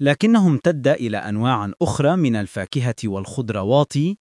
لكنه امتد إلى أنواع أخرى من الفاكهة والخضروات